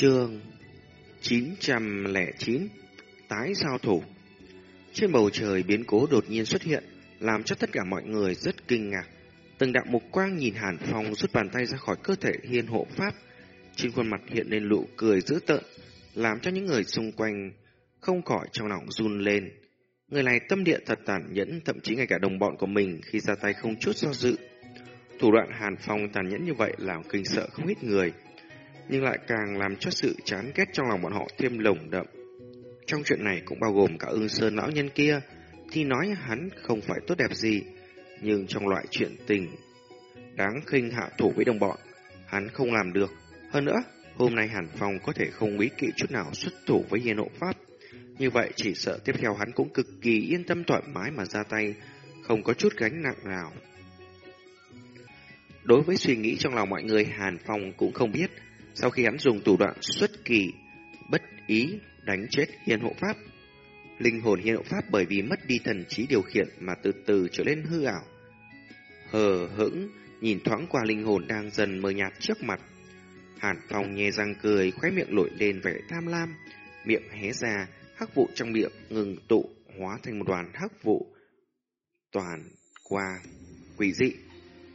Trường 909 Tái giao thủ Trên bầu trời biến cố đột nhiên xuất hiện làm cho tất cả mọi người rất kinh ngạc. Từng đạo mục quang nhìn Hàn Phong rút bàn tay ra khỏi cơ thể hiên hộ pháp. Trên khuôn mặt hiện lên nụ cười dữ tợn, làm cho những người xung quanh không khỏi trong lòng run lên. Người này tâm địa thật tàn nhẫn, thậm chí ngay cả đồng bọn của mình khi ra tay không chút do dự. Thủ đoạn Hàn Phong tàn nhẫn như vậy làm kinh sợ không ít người, nhưng lại càng làm cho sự chán ghét trong lòng bọn họ thêm lồng đậm. Trong chuyện này cũng bao gồm cả ưng sơn lão nhân kia, thì nói hắn không phải tốt đẹp gì, nhưng trong loại chuyện tình đáng khinh hạ thủ với đồng bọn, hắn không làm được. Hơn nữa, hôm nay Hàn Phong có thể không bí kỵ chút nào xuất thủ với hiền hộ pháp. Như vậy chỉ sợ tiếp theo hắn cũng cực kỳ yên tâm thoải mái mà ra tay, không có chút gánh nặng nào. Đối với suy nghĩ trong lòng mọi người, Hàn Phong cũng không biết, sau khi hắn dùng thủ đoạn xuất kỳ, bất ý đánh chết hiền hộ pháp, linh hồn hiền hộ pháp bởi vì mất đi thần trí điều khiển mà từ từ trở nên hư ảo. Hờ hững, nhìn thoáng qua linh hồn đang dần mờ nhạt trước mặt. Hàn Phong nhe răng cười, khóe miệng lội lên vẻ tham lam, miệng hé ra, hắc vụ trong miệng ngừng tụ, hóa thành một đoàn hắc vụ. Toàn qua quỷ dị,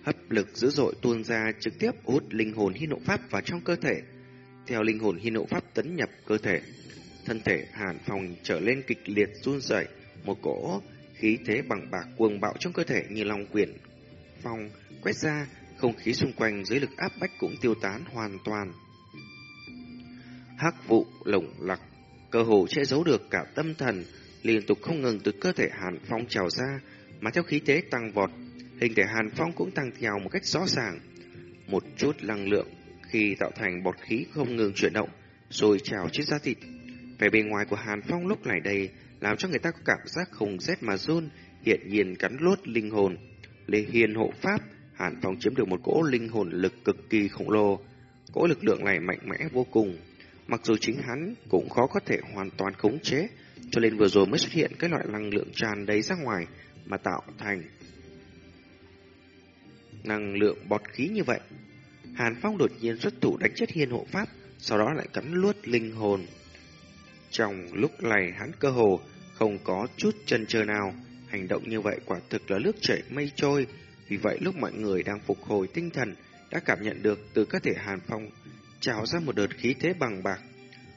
hấp lực dữ dội tuôn ra trực tiếp hút linh hồn hi nộ pháp vào trong cơ thể. Theo linh hồn hi nộ pháp tấn nhập cơ thể, thân thể Hàn Phong trở lên kịch liệt run rẩy, một cỗ khí thế bằng bạc cuồng bạo trong cơ thể như long quyển phong quét ra, không khí xung quanh dưới lực áp bách cũng tiêu tán hoàn toàn. Hắc vụ lồng lặc, cơ hồ che giấu được cả tâm thần, liên tục không ngừng từ cơ thể Hàn Phong trào ra, mà theo khí thế tăng vọt, hình thể Hàn Phong cũng tăng theo một cách rõ ràng. Một chút năng lượng khi tạo thành bọt khí không ngừng chuyển động, rồi trào trên da thịt. Vẻ bề ngoài của Hàn Phong lúc này đây làm cho người ta có cảm giác không rét mà run, hiện nhiên cắn lốt linh hồn. Lê Hiền hộ pháp, Hàn Phong chiếm được một cỗ linh hồn lực cực kỳ khổng lồ. Cỗ lực lượng này mạnh mẽ vô cùng, mặc dù chính hắn cũng khó có thể hoàn toàn khống chế, cho nên vừa rồi mới xuất hiện cái loại năng lượng tràn đầy ra ngoài mà tạo thành năng lượng bọt khí như vậy. Hàn Phong đột nhiên xuất thủ đánh chết hiên hộ pháp, sau đó lại cắn luốt linh hồn. Trong lúc này hắn cơ hồ không có chút chân chờ nào, hành động như vậy quả thực là nước chảy mây trôi. Vì vậy lúc mọi người đang phục hồi tinh thần đã cảm nhận được từ cơ thể Hàn Phong trào ra một đợt khí thế bằng bạc.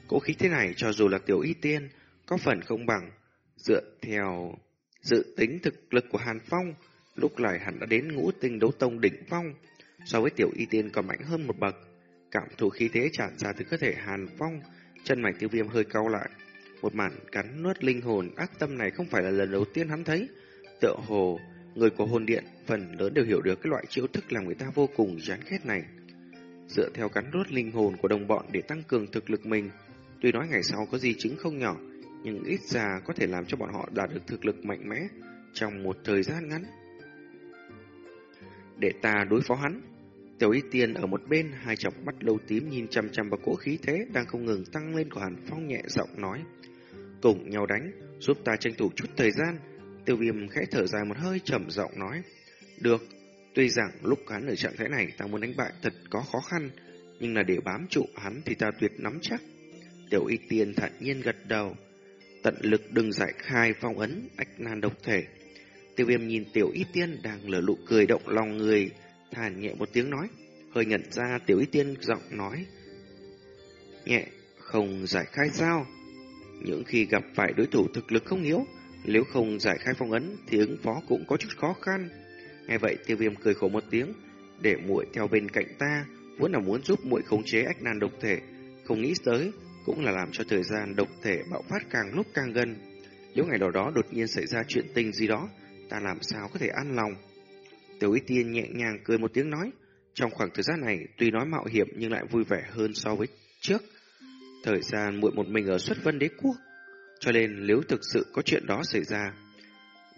Cỗ khí thế này cho dù là tiểu y tiên có phần không bằng, dựa theo dự tính thực lực của Hàn Phong, lúc này hắn đã đến ngũ tinh đấu tông đỉnh phong, so với tiểu y tiên còn mạnh hơn một bậc. Cảm thụ khí thế tràn ra từ cơ thể Hàn Phong, chân mày tiêu viêm hơi cau lại. Một màn cắn nuốt linh hồn ác tâm này không phải là lần đầu tiên hắn thấy. Tựa hồ, người của hồn điện phần lớn đều hiểu được cái loại chiêu thức làm người ta vô cùng chán ghét này. Dựa theo cắn nuốt linh hồn của đồng bọn để tăng cường thực lực mình, tuy nói ngày sau có gì chứng không nhỏ, nhưng ít ra có thể làm cho bọn họ đạt được thực lực mạnh mẽ trong một thời gian ngắn. Để ta đối phó hắn, Tiểu Y Tiên ở một bên, hai chọc mắt lâu tím nhìn chăm chăm vào cỗ khí thế đang không ngừng tăng lên của Hàn Phong nhẹ giọng nói. Cùng nhau đánh, giúp ta tranh thủ chút thời gian. Tiêu viêm khẽ thở dài một hơi trầm giọng nói. Được, tuy rằng lúc hắn ở trạng thái này ta muốn đánh bại thật có khó khăn, nhưng là để bám trụ hắn thì ta tuyệt nắm chắc. Tiểu Y Tiên thản nhiên gật đầu. Tận lực đừng giải khai phong ấn ách nan độc thể. Tiêu viêm nhìn Tiểu Y Tiên đang lở lụ cười động lòng người, thản nhẹ một tiếng nói, hơi nhận ra tiểu y tiên giọng nói. Nhẹ, không giải khai sao? Những khi gặp phải đối thủ thực lực không yếu, nếu không giải khai phong ấn thì ứng phó cũng có chút khó khăn. Nghe vậy tiêu viêm cười khổ một tiếng, để muội theo bên cạnh ta, vốn là muốn giúp muội khống chế ách nan độc thể, không nghĩ tới cũng là làm cho thời gian độc thể bạo phát càng lúc càng gần. Nếu ngày đó đó đột nhiên xảy ra chuyện tình gì đó, ta làm sao có thể an lòng. Tiểu Y Tiên nhẹ nhàng cười một tiếng nói, trong khoảng thời gian này tuy nói mạo hiểm nhưng lại vui vẻ hơn so với trước. Thời gian muội một mình ở xuất vân đế quốc, cho nên nếu thực sự có chuyện đó xảy ra,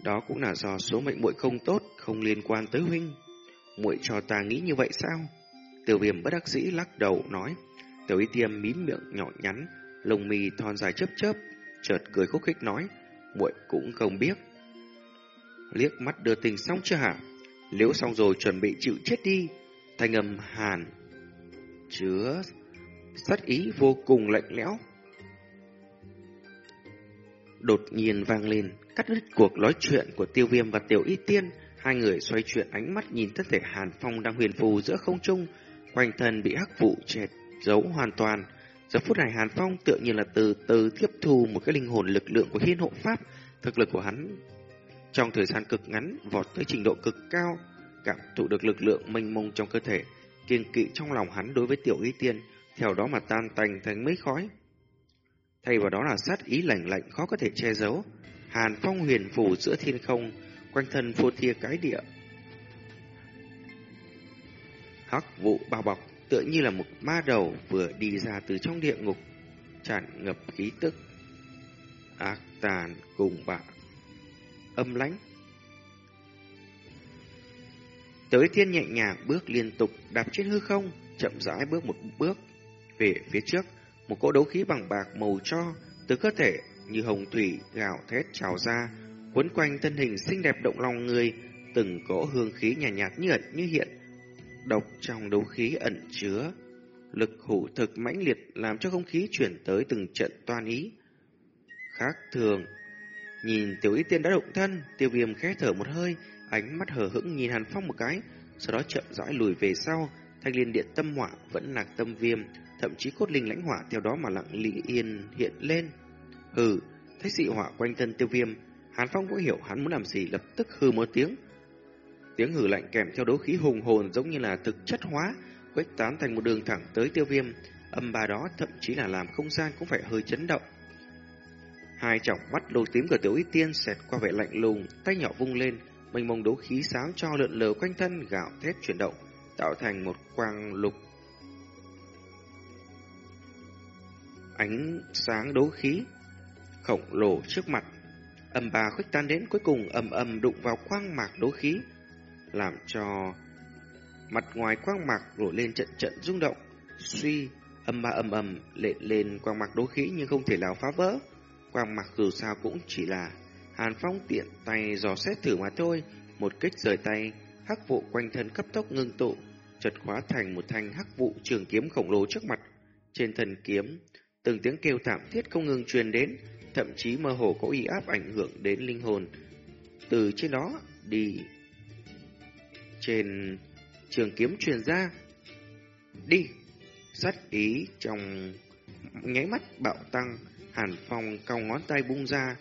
đó cũng là do số mệnh muội không tốt, không liên quan tới huynh. Muội cho ta nghĩ như vậy sao? Tiểu Viêm bất đắc dĩ lắc đầu nói. Tiểu Y Tiêm mím miệng nhỏ nhắn, lông mi thon dài chớp chớp, chợt cười khúc khích nói, muội cũng không biết. Liếc mắt đưa tình xong chưa hả? Liễu xong rồi chuẩn bị chịu chết đi. Thanh âm hàn. Chứa sát ý vô cùng lạnh lẽo. Đột nhiên vang lên, cắt đứt cuộc nói chuyện của tiêu viêm và tiểu y tiên, hai người xoay chuyển ánh mắt nhìn thân thể Hàn Phong đang huyền phù giữa không trung, quanh thân bị hắc vụ chẹt giấu hoàn toàn. Giờ phút này Hàn Phong tựa như là từ từ tiếp thu một cái linh hồn lực lượng của hiên hộ pháp, thực lực của hắn trong thời gian cực ngắn vọt tới trình độ cực cao, cảm thụ được lực lượng mênh mông trong cơ thể, kiên kỵ trong lòng hắn đối với tiểu y tiên, theo đó mà tan tành thành mấy khói. Thay vào đó là sát ý lạnh lạnh khó có thể che giấu. Hàn phong huyền phủ giữa thiên không, quanh thân phô thia cái địa. Hắc vụ bao bọc, tựa như là một ma đầu vừa đi ra từ trong địa ngục, tràn ngập khí tức. Ác tàn cùng bạc âm lãnh. Tới thiên nhẹ nhàng bước liên tục đạp trên hư không, chậm rãi bước một bước về phía trước, một cỗ đấu khí bằng bạc màu cho từ cơ thể như hồng thủy gạo thét trào ra, quấn quanh thân hình xinh đẹp động lòng người, từng cỗ hương khí nhàn nhạt, nhạt như ẩn như hiện, độc trong đấu khí ẩn chứa lực hủ thực mãnh liệt làm cho không khí chuyển tới từng trận toan ý. Khác thường, nhìn tiểu ý tiên đã động thân, tiêu viêm khẽ thở một hơi, ánh mắt hờ hững nhìn Hàn Phong một cái, sau đó chậm rãi lùi về sau, thanh liên điện tâm hỏa vẫn lạc tâm viêm, thậm chí cốt linh lãnh hỏa theo đó mà lặng lì yên hiện lên. Hừ, thấy dị hỏa quanh thân tiêu viêm, Hàn Phong cũng hiểu hắn muốn làm gì lập tức hừ một tiếng. Tiếng hừ lạnh kèm theo đấu khí hùng hồn giống như là thực chất hóa, quét tán thành một đường thẳng tới tiêu viêm, âm ba đó thậm chí là làm không gian cũng phải hơi chấn động. Hai tròng mắt lô tím của tiểu y tiên xẹt qua vẻ lạnh lùng, tay nhỏ vung lên, mênh mông đấu khí sáng cho lượn lờ quanh thân gạo thét chuyển động, tạo thành một quang lục ánh sáng đấu khí khổng lồ trước mặt. Âm ba khuếch tan đến cuối cùng ầm ầm đụng vào quang mạc đấu khí, làm cho mặt ngoài quang mạc nổi lên trận trận rung động, suy âm ba ầm ầm lệ lên quang mạc đấu khí nhưng không thể nào phá vỡ. Quang mặc dù sao cũng chỉ là Hàn Phong tiện tay dò xét thử mà thôi, một kích rời tay, hắc vụ quanh thân cấp tốc ngưng tụ, chật khóa thành một thanh hắc vụ trường kiếm khổng lồ trước mặt. Trên thần kiếm, từng tiếng kêu thảm thiết không ngừng truyền đến, thậm chí mơ hồ có uy áp ảnh hưởng đến linh hồn. Từ trên đó đi trên trường kiếm truyền ra. Đi! Sát ý trong nháy mắt bạo tăng, Hàn Phong cong ngón tay bung ra,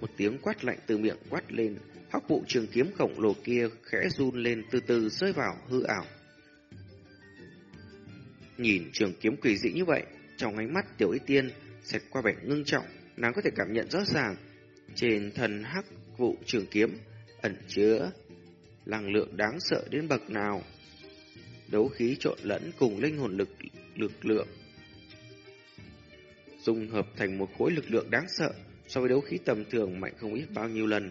một tiếng quát lạnh từ miệng quát lên, hắc vụ trường kiếm khổng lồ kia khẽ run lên từ từ rơi vào hư ảo. Nhìn trường kiếm quỷ dị như vậy, trong ánh mắt tiểu y tiên xẹt qua vẻ ngưng trọng, nàng có thể cảm nhận rõ ràng trên thần hắc vụ trường kiếm ẩn chứa năng lượng đáng sợ đến bậc nào. Đấu khí trộn lẫn cùng linh hồn lực lực lượng dung hợp thành một khối lực lượng đáng sợ so với đấu khí tầm thường mạnh không ít bao nhiêu lần.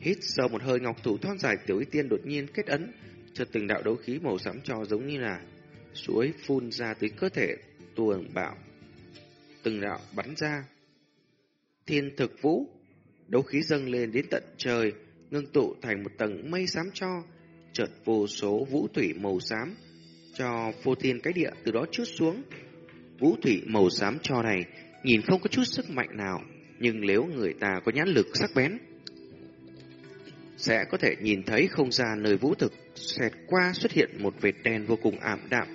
Hít sâu một hơi ngọc thủ thon dài tiểu y tiên đột nhiên kết ấn, cho từng đạo đấu khí màu xám cho giống như là suối phun ra từ cơ thể tuồng bạo. Từng đạo bắn ra. Thiên thực vũ, đấu khí dâng lên đến tận trời, ngưng tụ thành một tầng mây xám cho, chợt vô số vũ thủy màu xám cho phô thiên cái địa từ đó chút xuống. Vũ thủy màu xám cho này nhìn không có chút sức mạnh nào, nhưng nếu người ta có nhãn lực sắc bén, sẽ có thể nhìn thấy không gian nơi vũ thực xẹt qua xuất hiện một vệt đen vô cùng ảm đạm.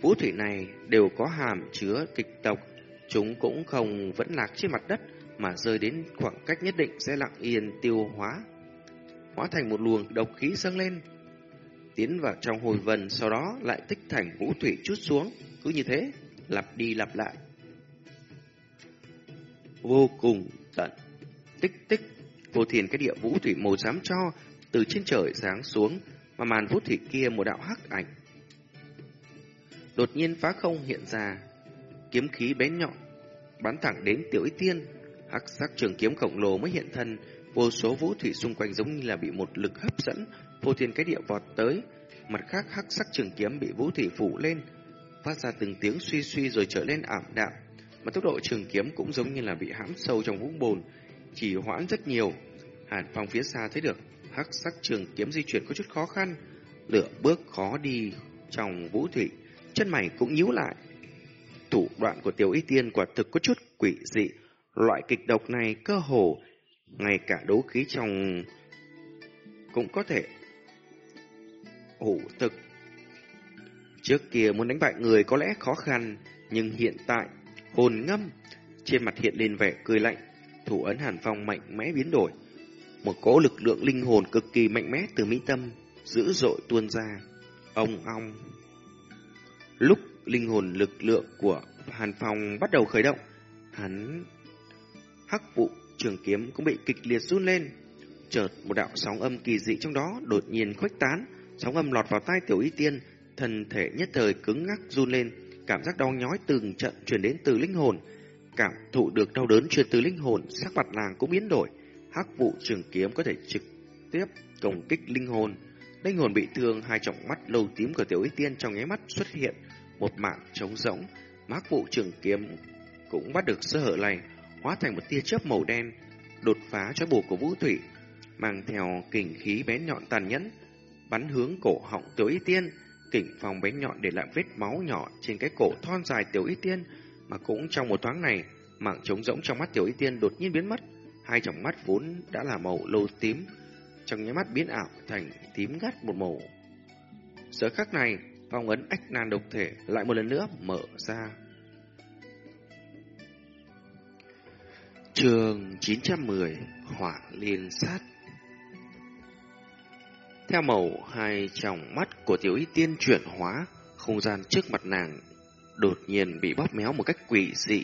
Vũ thủy này đều có hàm chứa kịch độc, chúng cũng không vẫn lạc trên mặt đất mà rơi đến khoảng cách nhất định sẽ lặng yên tiêu hóa, hóa thành một luồng độc khí dâng lên, tiến vào trong hồi vần, sau đó lại tích thành vũ thủy chút xuống, cứ như thế, lặp đi lặp lại. Vô cùng tận, tích tích, vô thiền cái địa vũ thủy màu xám cho, từ trên trời sáng xuống, mà màn vũ thủy kia một đạo hắc ảnh. Đột nhiên phá không hiện ra, kiếm khí bén nhọn, bắn thẳng đến tiểu y tiên, hắc sắc trường kiếm khổng lồ mới hiện thân, vô số vũ thủy xung quanh giống như là bị một lực hấp dẫn, vô thiên cái địa vọt tới, mặt khác hắc sắc trường kiếm bị vũ thủy phủ lên, phát ra từng tiếng suy suy rồi trở lên ảm đạm, mà tốc độ trường kiếm cũng giống như là bị hãm sâu trong vũng bùn, chỉ hoãn rất nhiều. Hàn Phong phía xa thấy được hắc sắc trường kiếm di chuyển có chút khó khăn, lửa bước khó đi trong vũ thủy, chân mày cũng nhíu lại. thủ đoạn của tiểu y tiên quả thực có chút quỷ dị. Loại kịch độc này cơ hồ, ngay cả đấu khí trong cũng có thể hủ thực. Trước kia muốn đánh bại người có lẽ khó khăn, nhưng hiện tại hồn ngâm trên mặt hiện lên vẻ cười lạnh, thủ ấn Hàn Phong mạnh mẽ biến đổi. Một cỗ lực lượng linh hồn cực kỳ mạnh mẽ từ mỹ tâm dữ dội tuôn ra. Ông ong. Lúc linh hồn lực lượng của Hàn Phong bắt đầu khởi động, hắn hắc vụ trường kiếm cũng bị kịch liệt run lên. Chợt một đạo sóng âm kỳ dị trong đó đột nhiên khuếch tán, sóng âm lọt vào tai tiểu y tiên, thân thể nhất thời cứng ngắc run lên, cảm giác đau nhói từng trận truyền đến từ linh hồn. Cảm thụ được đau đớn truyền từ linh hồn, sắc mặt nàng cũng biến đổi. Hắc vụ trường kiếm có thể trực tiếp công kích linh hồn. Linh hồn bị thương, hai trọng mắt lâu tím của tiểu y tiên trong nháy mắt xuất hiện một mạng trống rỗng. Hắc vụ trường kiếm cũng bắt được sơ hở này, hóa thành một tia chớp màu đen, đột phá cho bù của vũ thủy, mang theo kình khí bén nhọn tàn nhẫn, bắn hướng cổ họng tiểu y tiên. Kình phòng bén nhọn để lại vết máu nhỏ trên cái cổ thon dài tiểu y tiên, mà cũng trong một thoáng này, mạng trống rỗng trong mắt tiểu y tiên đột nhiên biến mất, hai tròng mắt vốn đã là màu lâu tím, trong nháy mắt biến ảo thành tím gắt một màu. Giờ khắc này, phong ấn ách nan độc thể lại một lần nữa mở ra. Trường 910 Hỏa Liên Sát theo màu hai tròng mắt của tiểu y tiên chuyển hóa, không gian trước mặt nàng đột nhiên bị bóp méo một cách quỷ dị.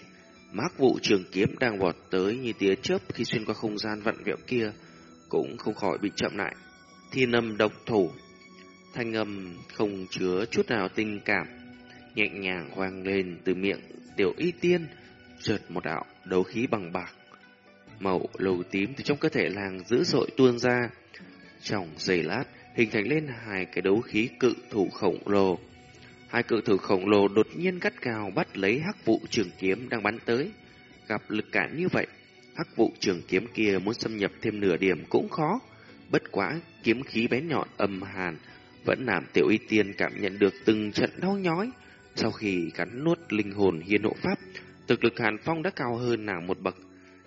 Mác vụ trường kiếm đang vọt tới như tia chớp khi xuyên qua không gian vặn vẹo kia, cũng không khỏi bị chậm lại. Thiên âm độc thủ, thanh âm không chứa chút nào tình cảm, nhẹ nhàng vang lên từ miệng tiểu y tiên, chợt một đạo đấu khí bằng bạc. Màu lầu tím từ trong cơ thể làng dữ dội tuôn ra. Trong giây lát, hình thành lên hai cái đấu khí cự thủ khổng lồ. Hai cự thủ khổng lồ đột nhiên cắt cao bắt lấy hắc vụ trường kiếm đang bắn tới. Gặp lực cản như vậy, hắc vụ trường kiếm kia muốn xâm nhập thêm nửa điểm cũng khó. Bất quá, kiếm khí bén nhọn âm hàn vẫn làm tiểu y tiên cảm nhận được từng trận đau nhói. Sau khi cắn nuốt linh hồn hiên hộ pháp, thực lực hàn phong đã cao hơn nàng một bậc.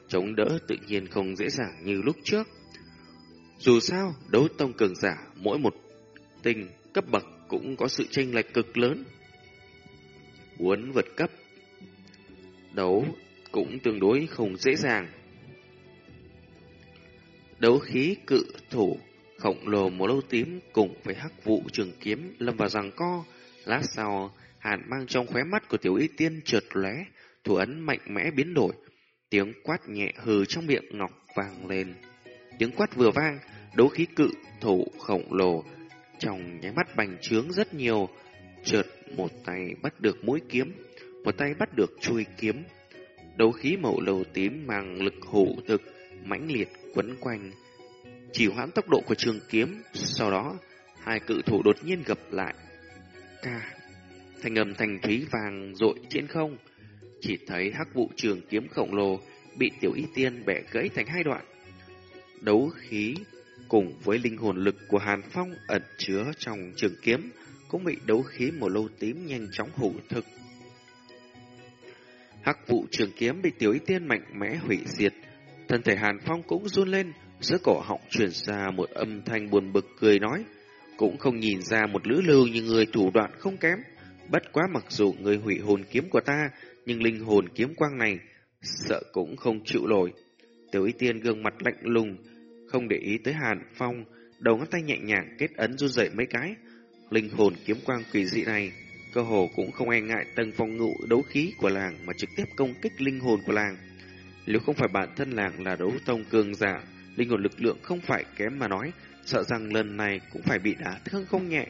Chống đỡ tự nhiên không dễ dàng như lúc trước. Dù sao, đấu tông cường giả mỗi một tình cấp bậc cũng có sự chênh lệch cực lớn. Muốn vượt cấp, đấu cũng tương đối không dễ dàng. Đấu khí cự thủ khổng lồ màu lâu tím cùng với hắc vụ trường kiếm lâm vào giằng co. Lát sau, hàn mang trong khóe mắt của tiểu y tiên trượt lóe, thủ ấn mạnh mẽ biến đổi. Tiếng quát nhẹ hừ trong miệng ngọc vàng lên. Tiếng quát vừa vang, đấu khí cự thủ khổng lồ trong nháy mắt bành trướng rất nhiều, chợt một tay bắt được mũi kiếm, một tay bắt được chuôi kiếm. Đấu khí màu lầu tím mang lực hủ thực, mãnh liệt quấn quanh, chỉ hoãn tốc độ của trường kiếm, sau đó hai cự thủ đột nhiên gặp lại. Ca, thành âm thành thúy vàng rội trên không, chỉ thấy hắc vụ trường kiếm khổng lồ bị tiểu y tiên bẻ gãy thành hai đoạn. Đấu khí cùng với linh hồn lực của Hàn Phong ẩn chứa trong trường kiếm cũng bị đấu khí màu lâu tím nhanh chóng hủ thực. Hắc vụ trường kiếm bị tiểu y tiên mạnh mẽ hủy diệt, thân thể Hàn Phong cũng run lên, giữa cổ họng truyền ra một âm thanh buồn bực cười nói, cũng không nhìn ra một lữ lưu như người thủ đoạn không kém. Bất quá mặc dù người hủy hồn kiếm của ta, nhưng linh hồn kiếm quang này sợ cũng không chịu nổi. Tiểu Y Tiên gương mặt lạnh lùng, không để ý tới Hàn Phong, đầu ngón tay nhẹ nhàng kết ấn run rẩy mấy cái. Linh hồn kiếm quang kỳ dị này, cơ hồ cũng không e ngại tầng phòng ngự đấu khí của làng mà trực tiếp công kích linh hồn của làng. Nếu không phải bản thân làng là đấu tông cường giả, linh hồn lực lượng không phải kém mà nói, sợ rằng lần này cũng phải bị đả thương không nhẹ.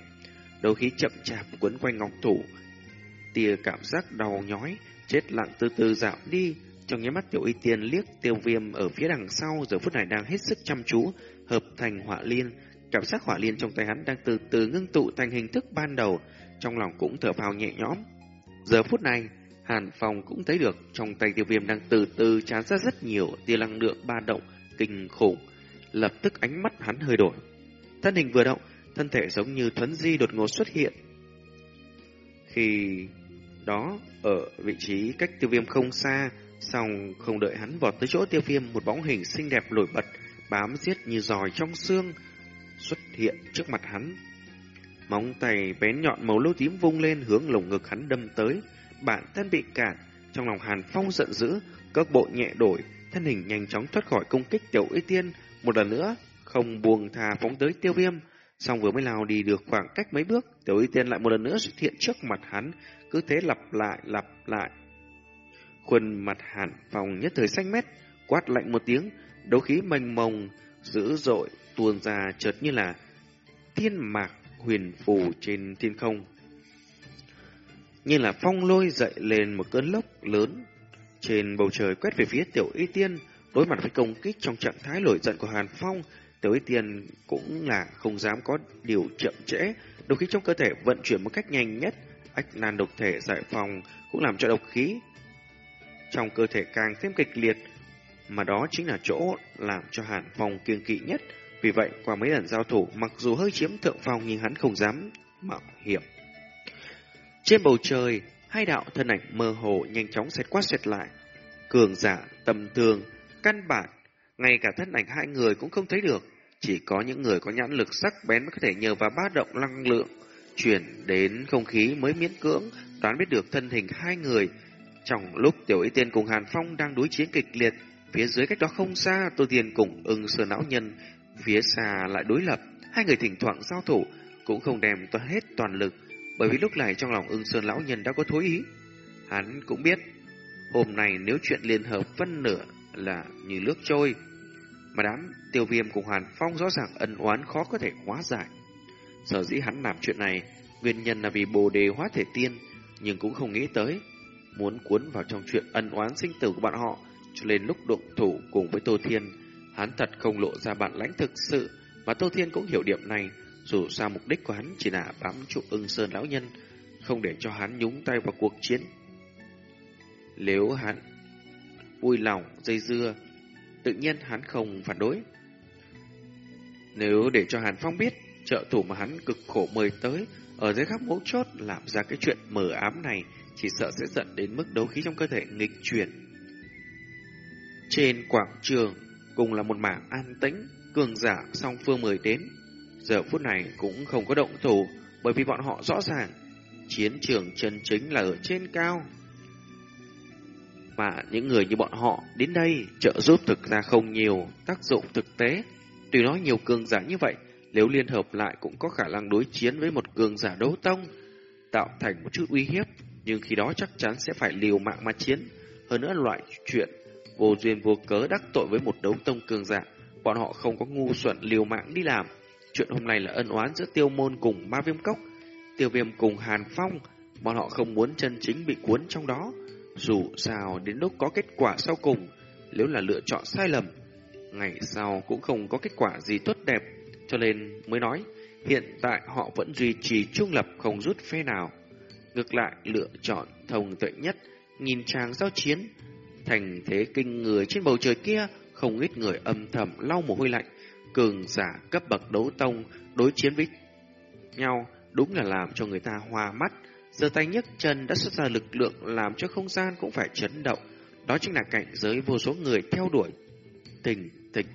Đấu khí chậm chạp quấn quanh ngọc thủ, tia cảm giác đau nhói, chết lặng từ từ dạo đi. Trong nháy mắt tiểu y tiên liếc tiêu viêm ở phía đằng sau giờ phút này đang hết sức chăm chú, hợp thành hỏa liên. Cảm giác hỏa liên trong tay hắn đang từ từ ngưng tụ thành hình thức ban đầu, trong lòng cũng thở phào nhẹ nhõm. Giờ phút này, Hàn Phong cũng thấy được trong tay tiêu viêm đang từ từ tràn ra rất nhiều tia năng lượng ba động kinh khủng. Lập tức ánh mắt hắn hơi đổi. Thân hình vừa động, thân thể giống như thuấn di đột ngột xuất hiện. Khi đó ở vị trí cách tiêu viêm không xa, xong không đợi hắn vọt tới chỗ tiêu viêm một bóng hình xinh đẹp nổi bật, bám giết như giòi trong xương, xuất hiện trước mặt hắn. Móng tay bén nhọn màu lâu tím vung lên hướng lồng ngực hắn đâm tới, bản thân bị cản, trong lòng Hàn Phong giận dữ, cước bộ nhẹ đổi, thân hình nhanh chóng thoát khỏi công kích tiểu y tiên, một lần nữa không buông thà phóng tới tiêu viêm, xong vừa mới lao đi được khoảng cách mấy bước, tiểu y tiên lại một lần nữa xuất hiện trước mặt hắn, cứ thế lặp lại lặp lại. Khuôn mặt Hàn phòng nhất thời xanh mét, quát lạnh một tiếng, đấu khí mênh mông dữ dội tuôn ra chợt như là thiên mạc huyền phù trên thiên không. Như là phong lôi dậy lên một cơn lốc lớn trên bầu trời quét về phía tiểu y tiên, đối mặt với công kích trong trạng thái nổi giận của Hàn Phong, tiểu y tiên cũng là không dám có điều chậm trễ, độc khí trong cơ thể vận chuyển một cách nhanh nhất, ách nan độc thể giải phòng cũng làm cho độc khí trong cơ thể càng thêm kịch liệt, mà đó chính là chỗ làm cho Hàn Phong kiêng kỵ nhất. Vì vậy, qua mấy lần giao thủ, mặc dù hơi chiếm thượng phong nhưng hắn không dám mạo hiểm. Trên bầu trời, hai đạo thân ảnh mơ hồ nhanh chóng xẹt qua xẹt lại. Cường giả, tầm thường, căn bản, ngay cả thân ảnh hai người cũng không thấy được. Chỉ có những người có nhãn lực sắc bén mới có thể nhờ vào ba động năng lượng chuyển đến không khí mới miễn cưỡng đoán biết được thân hình hai người. Trong lúc Tiểu Y Tiên cùng Hàn Phong đang đối chiến kịch liệt, phía dưới cách đó không xa, Tô Tiên cùng ưng sơ não nhân, phía xa lại đối lập. Hai người thỉnh thoảng giao thủ cũng không đem toàn hết toàn lực, bởi vì lúc này trong lòng ưng sơn lão nhân đã có thối ý. Hắn cũng biết, hôm nay nếu chuyện liên hợp phân nửa là như nước trôi, mà đám tiêu viêm cùng Hàn Phong rõ ràng ân oán khó có thể hóa giải. Sở dĩ hắn làm chuyện này, nguyên nhân là vì bồ đề hóa thể tiên, nhưng cũng không nghĩ tới, muốn cuốn vào trong chuyện ân oán sinh tử của bọn họ, cho nên lúc đụng thủ cùng với Tô Thiên, hắn thật không lộ ra bản lãnh thực sự, mà Tô Thiên cũng hiểu điểm này, dù sao mục đích của hắn chỉ là bám trụ ưng sơn lão nhân, không để cho hắn nhúng tay vào cuộc chiến. Nếu hắn vui lòng dây dưa, tự nhiên hắn không phản đối. Nếu để cho Hàn Phong biết, trợ thủ mà hắn cực khổ mời tới, ở dưới khắp mấu chốt làm ra cái chuyện mờ ám này, chỉ sợ sẽ dẫn đến mức đấu khí trong cơ thể nghịch chuyển. Trên quảng trường, cùng là một mảng an tĩnh, cường giả song phương mời đến. Giờ phút này cũng không có động thủ, bởi vì bọn họ rõ ràng, chiến trường chân chính là ở trên cao. Mà những người như bọn họ đến đây trợ giúp thực ra không nhiều tác dụng thực tế. Tuy nói nhiều cường giả như vậy, nếu liên hợp lại cũng có khả năng đối chiến với một cường giả đấu tông, tạo thành một chút uy hiếp, nhưng khi đó chắc chắn sẽ phải liều mạng mà chiến. Hơn nữa loại chuyện vô duyên vô cớ đắc tội với một đấu tông cường giả, bọn họ không có ngu xuẩn liều mạng đi làm. Chuyện hôm nay là ân oán giữa tiêu môn cùng ma viêm cốc, tiêu viêm cùng hàn phong, bọn họ không muốn chân chính bị cuốn trong đó. Dù sao đến lúc có kết quả sau cùng, nếu là lựa chọn sai lầm, ngày sau cũng không có kết quả gì tốt đẹp, cho nên mới nói hiện tại họ vẫn duy trì trung lập không rút phe nào. Ngược lại lựa chọn thông tuệ nhất, nhìn chàng giao chiến, thành thế kinh người trên bầu trời kia, không ít người âm thầm lau mồ hôi lạnh, cường giả cấp bậc đấu tông đối chiến với nhau đúng là làm cho người ta hoa mắt. Giờ tay nhấc chân đã xuất ra lực lượng làm cho không gian cũng phải chấn động. Đó chính là cảnh giới vô số người theo đuổi. Tình, tình.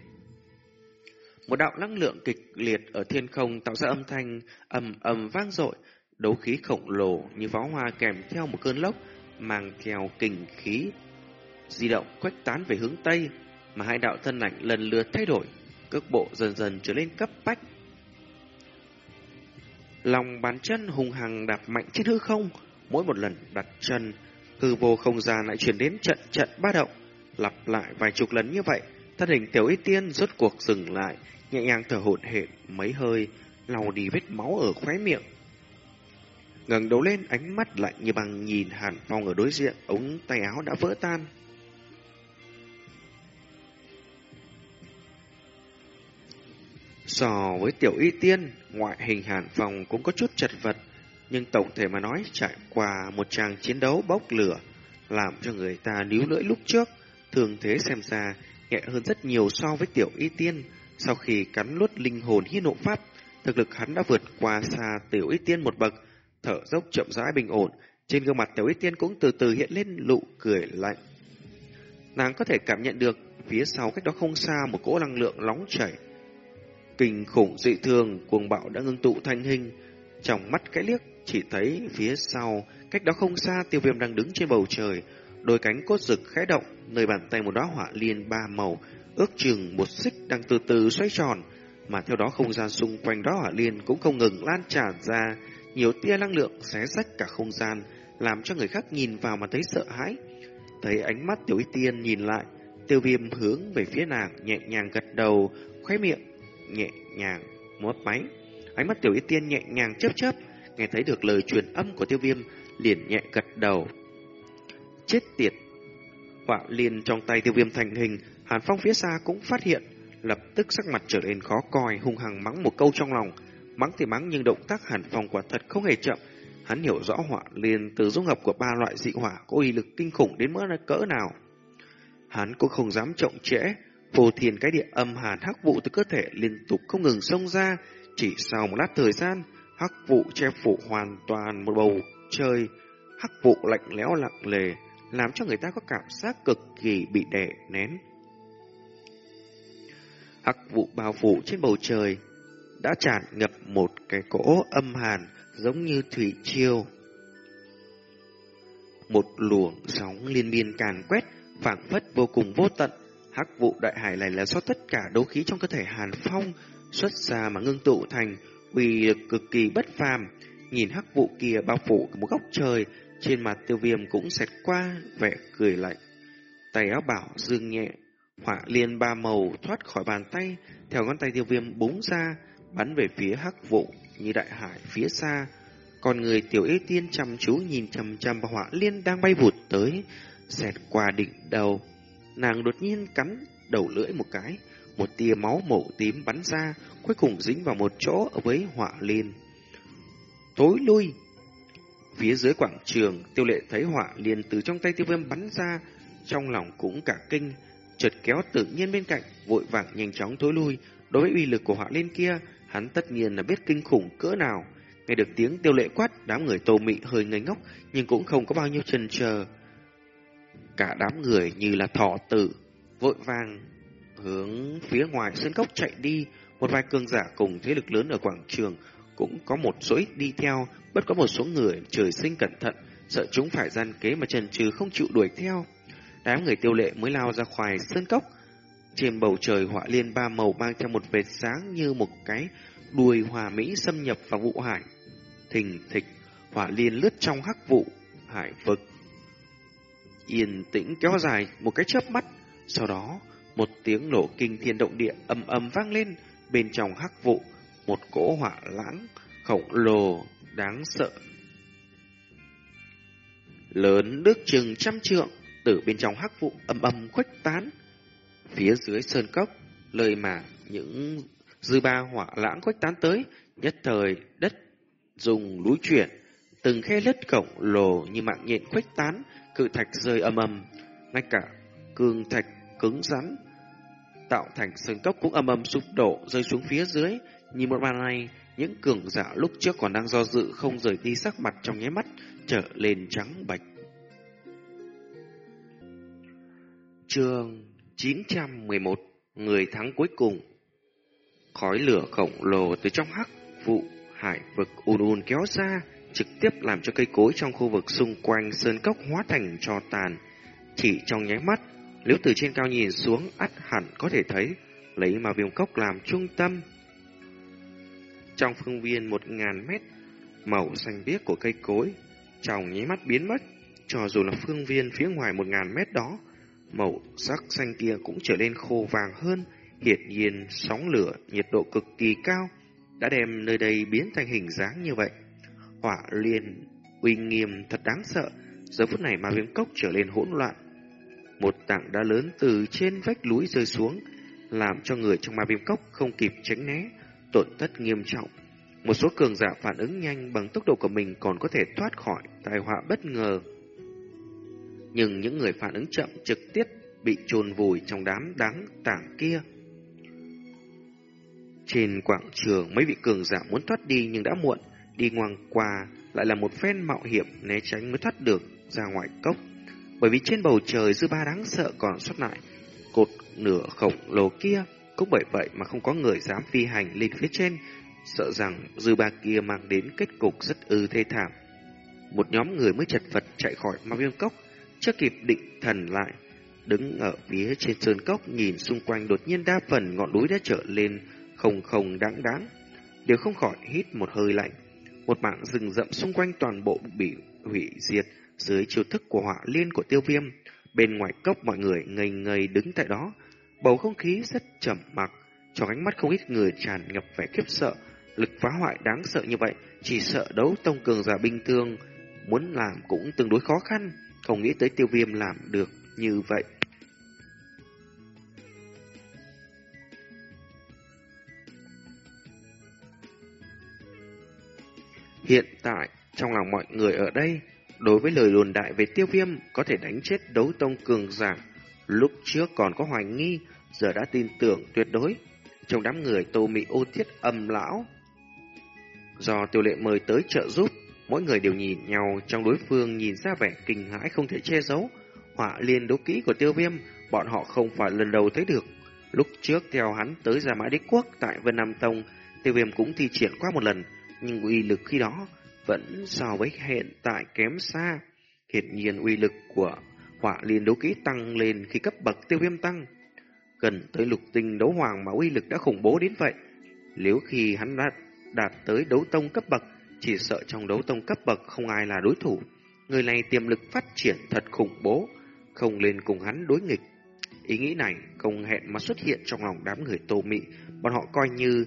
Một đạo năng lượng kịch liệt ở thiên không tạo ra âm thanh ầm ầm vang dội, đấu khí khổng lồ như pháo hoa kèm theo một cơn lốc mang theo kình khí di động quách tán về hướng tây, mà hai đạo thân ảnh lần lượt thay đổi, cước bộ dần dần trở lên cấp bách. Lòng bàn chân hùng hằng đạp mạnh trên hư không, mỗi một lần đặt chân, hư vô không gian lại chuyển đến trận trận ba động, lặp lại vài chục lần như vậy, thân hình tiểu y tiên rốt cuộc dừng lại, nhẹ nhàng thở hổn hển mấy hơi, lau đi vết máu ở khóe miệng ngẩng đầu lên ánh mắt lạnh như băng nhìn Hàn Phong ở đối diện, ống tay áo đã vỡ tan. So với tiểu y tiên, ngoại hình hàn Phong cũng có chút chật vật, nhưng tổng thể mà nói trải qua một tràng chiến đấu bốc lửa, làm cho người ta níu lưỡi lúc trước, thường thế xem ra nhẹ hơn rất nhiều so với tiểu y tiên. Sau khi cắn nuốt linh hồn hiên hộ pháp, thực lực hắn đã vượt qua xa tiểu y tiên một bậc, thở dốc chậm rãi bình ổn, Trên gương mặt Tiểu Y Tiên cũng từ từ hiện lên nụ cười lạnh. Nàng có thể cảm nhận được phía sau cách đó không xa một cỗ năng lượng nóng chảy. Kinh khủng dị thường, cuồng bạo đã ngưng tụ thành hình. Trong mắt cái liếc, chỉ thấy phía sau, cách đó không xa tiêu viêm đang đứng trên bầu trời. Đôi cánh cốt rực khẽ động, nơi bàn tay một đóa hỏa liên ba màu, ước chừng một xích đang từ từ xoay tròn. Mà theo đó không gian xung quanh đó hỏa liên cũng không ngừng lan tràn ra, nhiều tia năng lượng xé rách cả không gian, làm cho người khác nhìn vào mà thấy sợ hãi. Thấy ánh mắt tiểu y tiên nhìn lại, tiêu viêm hướng về phía nàng, nhẹ nhàng gật đầu, khóe miệng, nhẹ nhàng, mốt máy. Ánh mắt tiểu y tiên nhẹ nhàng chớp chớp, nghe thấy được lời truyền âm của tiêu viêm, liền nhẹ gật đầu. Chết tiệt! Họa liền trong tay tiêu viêm thành hình, Hàn Phong phía xa cũng phát hiện, lập tức sắc mặt trở nên khó coi, hung hăng mắng một câu trong lòng. Mắng thì mắng nhưng động tác Hàn Phong quả thật không hề chậm, Hắn hiểu rõ họa liền từ dung hợp của ba loại dị hỏa có uy lực kinh khủng đến mức cỡ nào. Hắn cũng không dám trọng trễ, phù thiền cái địa âm hàn hắc vụ từ cơ thể liên tục không ngừng xông ra, chỉ sau một lát thời gian, hắc vụ che phủ hoàn toàn một bầu trời, hắc vụ lạnh lẽo lặng lề, làm cho người ta có cảm giác cực kỳ bị đè nén. Hắc vụ bao phủ trên bầu trời đã tràn ngập một cái cỗ âm hàn giống như thủy triều. Một luồng sóng liên miên càn quét, phảng phất vô cùng vô tận. Hắc vụ đại hải này là do tất cả đấu khí trong cơ thể Hàn Phong xuất ra mà ngưng tụ thành uy lực cực kỳ bất phàm. Nhìn hắc vụ kia bao phủ một góc trời, trên mặt tiêu viêm cũng xẹt qua vẻ cười lạnh. Tay áo bảo dương nhẹ, hỏa liên ba màu thoát khỏi bàn tay, theo ngón tay tiêu viêm búng ra, bắn về phía hắc vụ như đại hải phía xa. Còn người tiểu yêu tiên chăm chú nhìn chầm chầm vào họa liên đang bay vụt tới, xẹt qua đỉnh đầu. Nàng đột nhiên cắn đầu lưỡi một cái, một tia máu màu tím bắn ra, cuối cùng dính vào một chỗ ở với họa liên. Tối lui! Phía dưới quảng trường, tiêu lệ thấy họa liên từ trong tay tiêu viêm bắn ra, trong lòng cũng cả kinh, chợt kéo tự nhiên bên cạnh, vội vàng nhanh chóng tối lui. Đối với uy lực của họa liên kia, Hắn tất nhiên là biết kinh khủng cỡ nào. Nghe được tiếng tiêu lệ quát, đám người tô mị hơi ngây ngốc, nhưng cũng không có bao nhiêu chần chờ. Cả đám người như là thọ tử, vội vàng hướng phía ngoài sân cốc chạy đi. Một vài cường giả cùng thế lực lớn ở quảng trường cũng có một số ít đi theo, bất có một số người trời sinh cẩn thận, sợ chúng phải gian kế mà trần trừ không chịu đuổi theo. Đám người tiêu lệ mới lao ra khỏi sân cốc, trên bầu trời họa liên ba màu mang theo một vệt sáng như một cái đuôi hòa mỹ xâm nhập vào vụ hải. Thình thịch, hỏa liên lướt trong hắc vụ, hải vực. Yên tĩnh kéo dài một cái chớp mắt, sau đó một tiếng nổ kinh thiên động địa ầm ầm vang lên bên trong hắc vụ, một cỗ hỏa lãng khổng lồ đáng sợ. Lớn nước chừng trăm trượng, từ bên trong hắc vụ ầm ầm khuếch tán, Phía dưới sơn cốc, lời mà những dư ba hỏa lãng khuếch tán tới, nhất thời đất dùng núi chuyển, từng khe lết cổng lồ như mạng nhện khuếch tán, cự thạch rơi âm âm, ngay cả cương thạch cứng rắn tạo thành sơn cốc cũng âm âm sụp đổ rơi xuống phía dưới. Nhìn một màn này, những cường giả lúc trước còn đang do dự không rời đi sắc mặt trong nháy mắt trở lên trắng bạch. Trường 911 Người thắng cuối cùng Khói lửa khổng lồ từ trong hắc vụ hải vực ùn ùn kéo ra trực tiếp làm cho cây cối trong khu vực xung quanh sơn cốc hóa thành cho tàn. Chỉ trong nháy mắt, nếu từ trên cao nhìn xuống ắt hẳn có thể thấy lấy mà viêm cốc làm trung tâm. Trong phương viên một ngàn mét, màu xanh biếc của cây cối trong nháy mắt biến mất, cho dù là phương viên phía ngoài một ngàn mét đó màu sắc xanh kia cũng trở nên khô vàng hơn, hiển nhiên sóng lửa nhiệt độ cực kỳ cao đã đem nơi đây biến thành hình dáng như vậy. Hỏa liên uy nghiêm thật đáng sợ, giờ phút này mà viêm cốc trở nên hỗn loạn. Một tảng đá lớn từ trên vách núi rơi xuống, làm cho người trong ma viêm cốc không kịp tránh né, tổn thất nghiêm trọng. Một số cường giả phản ứng nhanh bằng tốc độ của mình còn có thể thoát khỏi tai họa bất ngờ nhưng những người phản ứng chậm trực tiếp bị chôn vùi trong đám đáng tảng kia. Trên quảng trường, mấy vị cường giả muốn thoát đi nhưng đã muộn, đi ngoan qua lại là một phen mạo hiểm né tránh mới thoát được ra ngoài cốc. Bởi vì trên bầu trời dư ba đáng sợ còn xuất lại, cột nửa khổng lồ kia cũng bởi vậy mà không có người dám phi hành lên phía trên, sợ rằng dư ba kia mang đến kết cục rất ư thê thảm. Một nhóm người mới chật vật chạy khỏi ma viêm cốc, chưa kịp định thần lại, đứng ở phía trên sơn cốc nhìn xung quanh đột nhiên đa phần ngọn núi đã trở lên không không đáng đáng, đều không khỏi hít một hơi lạnh. Một mảng rừng rậm xung quanh toàn bộ bị hủy diệt dưới chiêu thức của họa liên của tiêu viêm. Bên ngoài cốc mọi người ngây ngây đứng tại đó, bầu không khí rất trầm mặc, cho ánh mắt không ít người tràn ngập vẻ khiếp sợ. Lực phá hoại đáng sợ như vậy, chỉ sợ đấu tông cường giả bình thường muốn làm cũng tương đối khó khăn, không nghĩ tới tiêu viêm làm được như vậy. Hiện tại, trong lòng mọi người ở đây, đối với lời đồn đại về tiêu viêm có thể đánh chết đấu tông cường giả, lúc trước còn có hoài nghi, giờ đã tin tưởng tuyệt đối. Trong đám người tô mị ô thiết âm lão, do tiêu lệ mời tới trợ giúp, mỗi người đều nhìn nhau trong đối phương nhìn ra vẻ kinh hãi không thể che giấu. Họa liên đấu kỹ của tiêu viêm, bọn họ không phải lần đầu thấy được. Lúc trước theo hắn tới Gia Mã Đế Quốc tại Vân Nam Tông, tiêu viêm cũng thi triển qua một lần, nhưng uy lực khi đó vẫn so với hiện tại kém xa. Hiện nhiên uy lực của hỏa liên đấu kỹ tăng lên khi cấp bậc tiêu viêm tăng. Gần tới lục tinh đấu hoàng mà uy lực đã khủng bố đến vậy. Nếu khi hắn đã đạt tới đấu tông cấp bậc, chỉ sợ trong đấu tông cấp bậc không ai là đối thủ. Người này tiềm lực phát triển thật khủng bố, không lên cùng hắn đối nghịch. Ý nghĩ này không hẹn mà xuất hiện trong lòng đám người tô mị, bọn họ coi như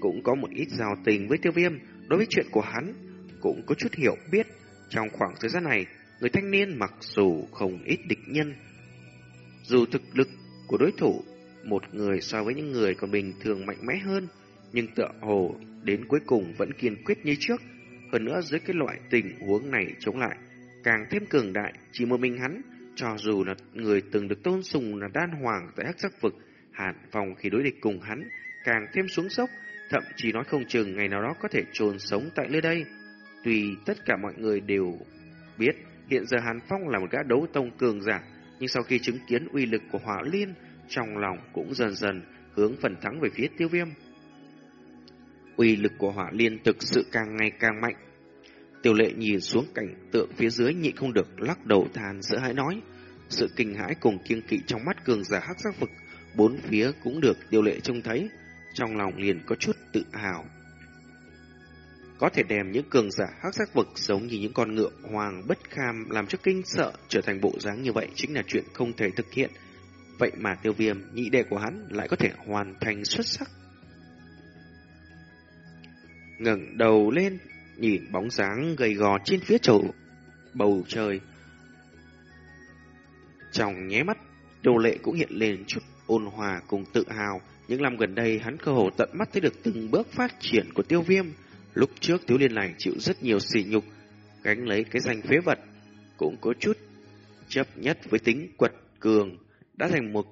cũng có một ít giao tình với tiêu viêm, đối với chuyện của hắn cũng có chút hiểu biết. Trong khoảng thời gian này, người thanh niên mặc dù không ít địch nhân, dù thực lực của đối thủ một người so với những người còn bình thường mạnh mẽ hơn, nhưng tựa hồ đến cuối cùng vẫn kiên quyết như trước. Hơn nữa dưới cái loại tình huống này chống lại, càng thêm cường đại, chỉ một mình hắn, cho dù là người từng được tôn sùng là đan hoàng tại hắc sắc vực, hàn phòng khi đối địch cùng hắn, càng thêm xuống sốc, thậm chí nói không chừng ngày nào đó có thể trồn sống tại nơi đây. Tuy tất cả mọi người đều biết hiện giờ Hàn Phong là một gã đấu tông cường giả, nhưng sau khi chứng kiến uy lực của hỏa liên, trong lòng cũng dần dần hướng phần thắng về phía tiêu viêm. Uy lực của hỏa liên thực sự càng ngày càng mạnh. Tiểu lệ nhìn xuống cảnh tượng phía dưới nhịn không được lắc đầu than giữa hãi nói. Sự kinh hãi cùng kiêng kỵ trong mắt cường giả hắc giác vực, bốn phía cũng được tiêu lệ trông thấy trong lòng liền có chút tự hào. Có thể đem những cường giả hắc giác vực giống như những con ngựa hoàng bất kham làm cho kinh sợ trở thành bộ dáng như vậy chính là chuyện không thể thực hiện. Vậy mà tiêu viêm, nhị đệ của hắn lại có thể hoàn thành xuất sắc ngẩng đầu lên, nhìn bóng dáng gầy gò trên phía chậu bầu trời. Trong nhé mắt, đồ lệ cũng hiện lên chút ôn hòa cùng tự hào, những năm gần đây hắn cơ hồ tận mắt thấy được từng bước phát triển của tiêu viêm. Lúc trước thiếu liên này chịu rất nhiều sỉ nhục, gánh lấy cái danh phế vật, cũng có chút chấp nhất với tính quật cường, đã thành một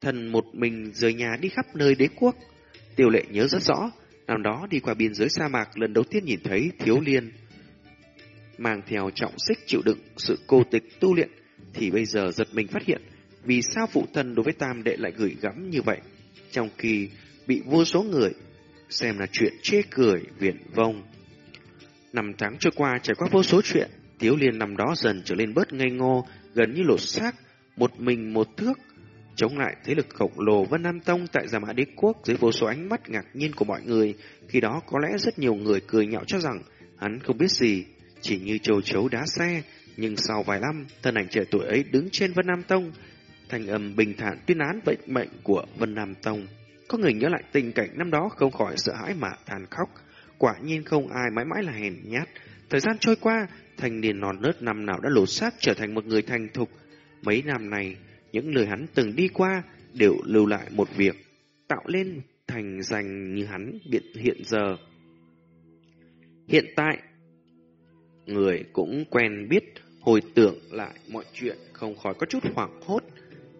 thần một mình rời nhà đi khắp nơi đế quốc. Tiêu lệ nhớ rất rõ, năm đó đi qua biên giới sa mạc lần đầu tiên nhìn thấy thiếu liên. Mang theo trọng xích chịu đựng sự cô tịch tu luyện, thì bây giờ giật mình phát hiện vì sao phụ thân đối với tam đệ lại gửi gắm như vậy trong khi bị vô số người xem là chuyện chê cười viển vông. Năm tháng trôi qua trải qua vô số chuyện, Tiếu Liên năm đó dần trở lên bớt ngây ngô, gần như lột xác, một mình một thước, chống lại thế lực khổng lồ Vân Nam Tông tại Già Mã Đế Quốc dưới vô số ánh mắt ngạc nhiên của mọi người. Khi đó có lẽ rất nhiều người cười nhạo cho rằng hắn không biết gì, chỉ như châu chấu đá xe. Nhưng sau vài năm, thân ảnh trẻ tuổi ấy đứng trên Vân Nam Tông, thành âm bình thản tuyên án bệnh mệnh của Vân Nam Tông. Có người nhớ lại tình cảnh năm đó không khỏi sợ hãi mà than khóc. Quả nhiên không ai mãi mãi là hèn nhát. Thời gian trôi qua, thành niên non nớt năm nào đã lột xác trở thành một người thành thục. Mấy năm này, những lời hắn từng đi qua đều lưu lại một việc, tạo lên thành danh như hắn biện hiện giờ. Hiện tại, người cũng quen biết, hồi tưởng lại mọi chuyện không khỏi có chút hoảng hốt.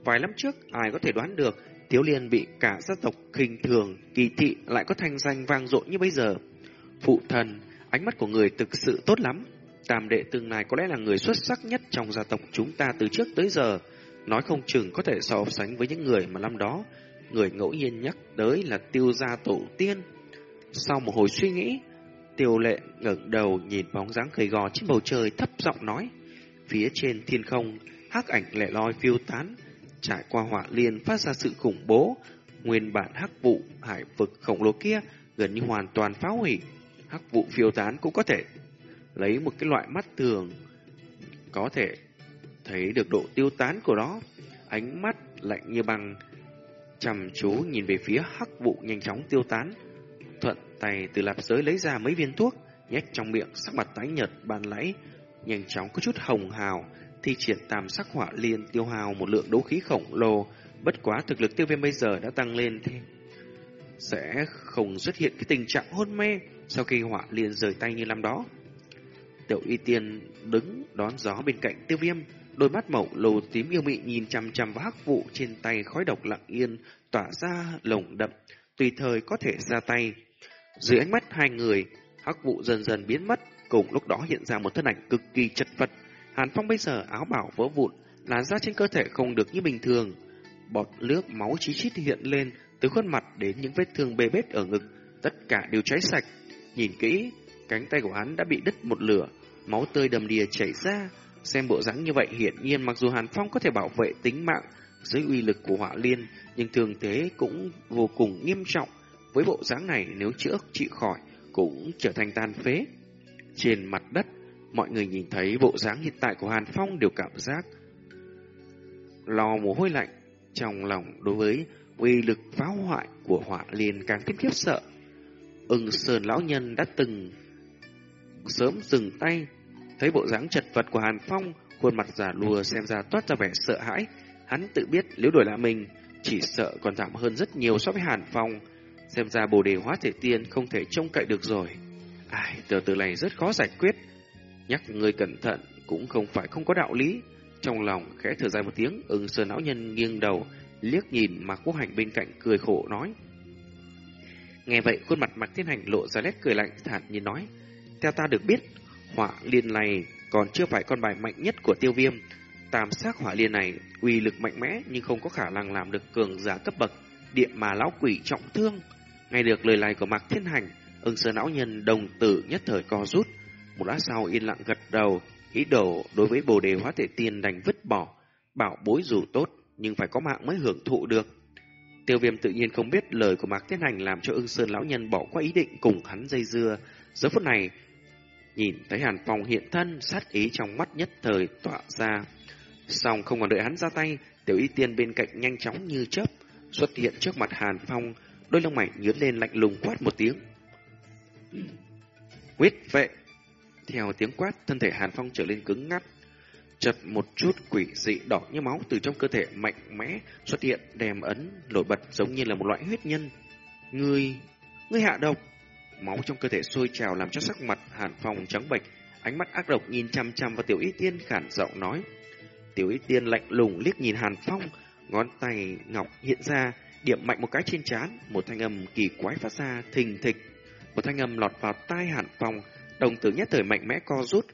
Vài năm trước, ai có thể đoán được Thiếu Liên bị cả gia tộc khinh thường, kỳ thị lại có thành danh vang dội như bây giờ. Phụ thần, Ánh mắt của người thực sự tốt lắm. Tam đệ tương này có lẽ là người xuất sắc nhất trong gia tộc chúng ta từ trước tới giờ. Nói không chừng có thể so sánh với những người mà năm đó người ngẫu nhiên nhắc tới là tiêu gia tổ tiên. Sau một hồi suy nghĩ, tiêu lệ ngẩng đầu nhìn bóng dáng gầy gò trên bầu trời thấp giọng nói. Phía trên thiên không, hắc ảnh lẻ loi phiêu tán, trải qua hỏa liên phát ra sự khủng bố. Nguyên bản hắc vụ hải vực khổng lồ kia gần như hoàn toàn phá hủy. Hắc vụ phiêu tán cũng có thể lấy một cái loại mắt thường có thể thấy được độ tiêu tán của nó. Ánh mắt lạnh như băng chăm chú nhìn về phía hắc vụ nhanh chóng tiêu tán. Thuận tay từ lạp giới lấy ra mấy viên thuốc, nhét trong miệng sắc mặt tái nhợt ban lãy, nhanh chóng có chút hồng hào, thi triển tam sắc hỏa liên tiêu hào một lượng đấu khí khổng lồ, bất quá thực lực tiêu viêm bây giờ đã tăng lên thêm. Sẽ không xuất hiện cái tình trạng hôn mê sau khi hỏa liên rời tay như năm đó. Tiểu y tiên đứng đón gió bên cạnh tiêu viêm, đôi mắt màu lồ tím yêu mị nhìn chăm chăm vào hắc vụ trên tay khói độc lặng yên tỏa ra lồng đậm, tùy thời có thể ra tay. Dưới ánh mắt hai người, hắc vụ dần dần biến mất, cùng lúc đó hiện ra một thân ảnh cực kỳ chật vật. Hàn Phong bây giờ áo bảo vỡ vụn, làn da trên cơ thể không được như bình thường. Bọt nước máu chí chít hiện lên từ khuôn mặt đến những vết thương bê bết ở ngực, tất cả đều cháy sạch. Nhìn kỹ, cánh tay của hắn đã bị đứt một lửa, máu tươi đầm đìa chảy ra. Xem bộ dáng như vậy hiển nhiên mặc dù Hàn Phong có thể bảo vệ tính mạng dưới uy lực của họa liên, nhưng thường thế cũng vô cùng nghiêm trọng. Với bộ dáng này nếu chữa trị khỏi cũng trở thành tan phế. Trên mặt đất, mọi người nhìn thấy bộ dáng hiện tại của Hàn Phong đều cảm giác lo mồ hôi lạnh trong lòng đối với uy lực phá hoại của họa liên càng thêm khiếp sợ. Ưng Sơn lão nhân đã từng sớm dừng tay, thấy bộ dáng chật vật của Hàn Phong, khuôn mặt giả lùa xem ra toát ra vẻ sợ hãi. Hắn tự biết nếu đổi lại mình, chỉ sợ còn thảm hơn rất nhiều so với Hàn Phong. Xem ra bồ đề hóa thể tiên không thể trông cậy được rồi. Ai, từ từ này rất khó giải quyết. Nhắc người cẩn thận cũng không phải không có đạo lý. Trong lòng khẽ thở dài một tiếng, ưng sơn lão nhân nghiêng đầu, liếc nhìn Mạc Quốc Hành bên cạnh cười khổ nói. Nghe vậy, khuôn mặt Mạc Thiên Hành lộ ra nét cười lạnh thản nhiên nói. Theo ta được biết, hỏa liên này còn chưa phải con bài mạnh nhất của tiêu viêm. Tam sát hỏa liên này uy lực mạnh mẽ nhưng không có khả năng làm được cường giả cấp bậc, địa mà lão quỷ trọng thương. Nghe được lời này của Mạc Thiên Hành, ưng sơn lão nhân đồng tử nhất thời co rút. Một lát sau yên lặng gật đầu, ý đồ đối với bồ đề hóa thể tiên đành vứt bỏ, bảo bối dù tốt nhưng phải có mạng mới hưởng thụ được. Tiêu viêm tự nhiên không biết lời của Mạc Thiên Hành làm cho ưng sơn lão nhân bỏ qua ý định cùng hắn dây dưa. Giờ phút này, nhìn thấy Hàn Phong hiện thân, sát ý trong mắt nhất thời tỏa ra. Xong không còn đợi hắn ra tay, tiểu y tiên bên cạnh nhanh chóng như chớp xuất hiện trước mặt Hàn Phong, đôi lông mày nhướng lên lạnh lùng quát một tiếng. Quyết vệ! Theo tiếng quát, thân thể Hàn Phong trở lên cứng ngắt. Chật một chút quỷ dị đỏ như máu từ trong cơ thể mạnh mẽ xuất hiện đèm ấn nổi bật giống như là một loại huyết nhân. Ngươi, ngươi hạ độc. Máu trong cơ thể sôi trào làm cho sắc mặt Hàn Phong trắng bệch, ánh mắt ác độc nhìn chăm chăm vào Tiểu Y Tiên khản giọng nói. Tiểu Y Tiên lạnh lùng liếc nhìn Hàn Phong, ngón tay ngọc hiện ra, điểm mạnh một cái trên trán, một thanh âm kỳ quái phát ra thình thịch. Một thanh âm lọt vào tai Hàn Phong, đồng tử nhất thời mạnh mẽ co rút,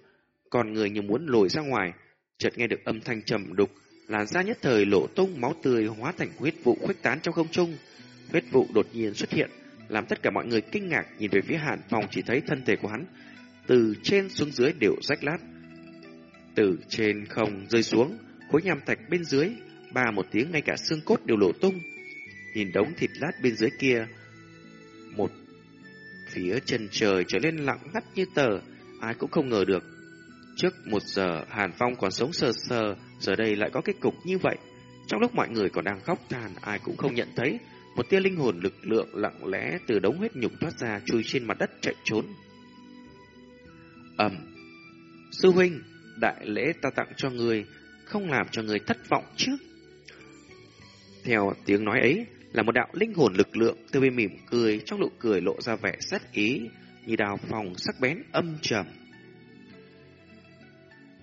còn người như muốn lồi ra ngoài, chợt nghe được âm thanh trầm đục, làn da nhất thời lộ tung máu tươi hóa thành huyết vụ khuếch tán trong không trung. Huyết vụ đột nhiên xuất hiện, làm tất cả mọi người kinh ngạc nhìn về phía Hàn Phong chỉ thấy thân thể của hắn từ trên xuống dưới đều rách lát. Từ trên không rơi xuống, khối nham thạch bên dưới, ba một tiếng ngay cả xương cốt đều lộ tung. Nhìn đống thịt lát bên dưới kia, một phía chân trời trở lên lặng ngắt như tờ, ai cũng không ngờ được. Trước một giờ, Hàn Phong còn sống sờ sờ, giờ đây lại có kết cục như vậy. Trong lúc mọi người còn đang khóc than, ai cũng không nhận thấy, một tia linh hồn lực lượng lặng lẽ từ đống huyết nhục thoát ra chui trên mặt đất chạy trốn. Ẩm! Sư huynh, đại lễ ta tặng cho người, không làm cho người thất vọng chứ. Theo tiếng nói ấy là một đạo linh hồn lực lượng từ bên mỉm cười trong nụ cười lộ ra vẻ rất ý như đào phòng sắc bén âm trầm.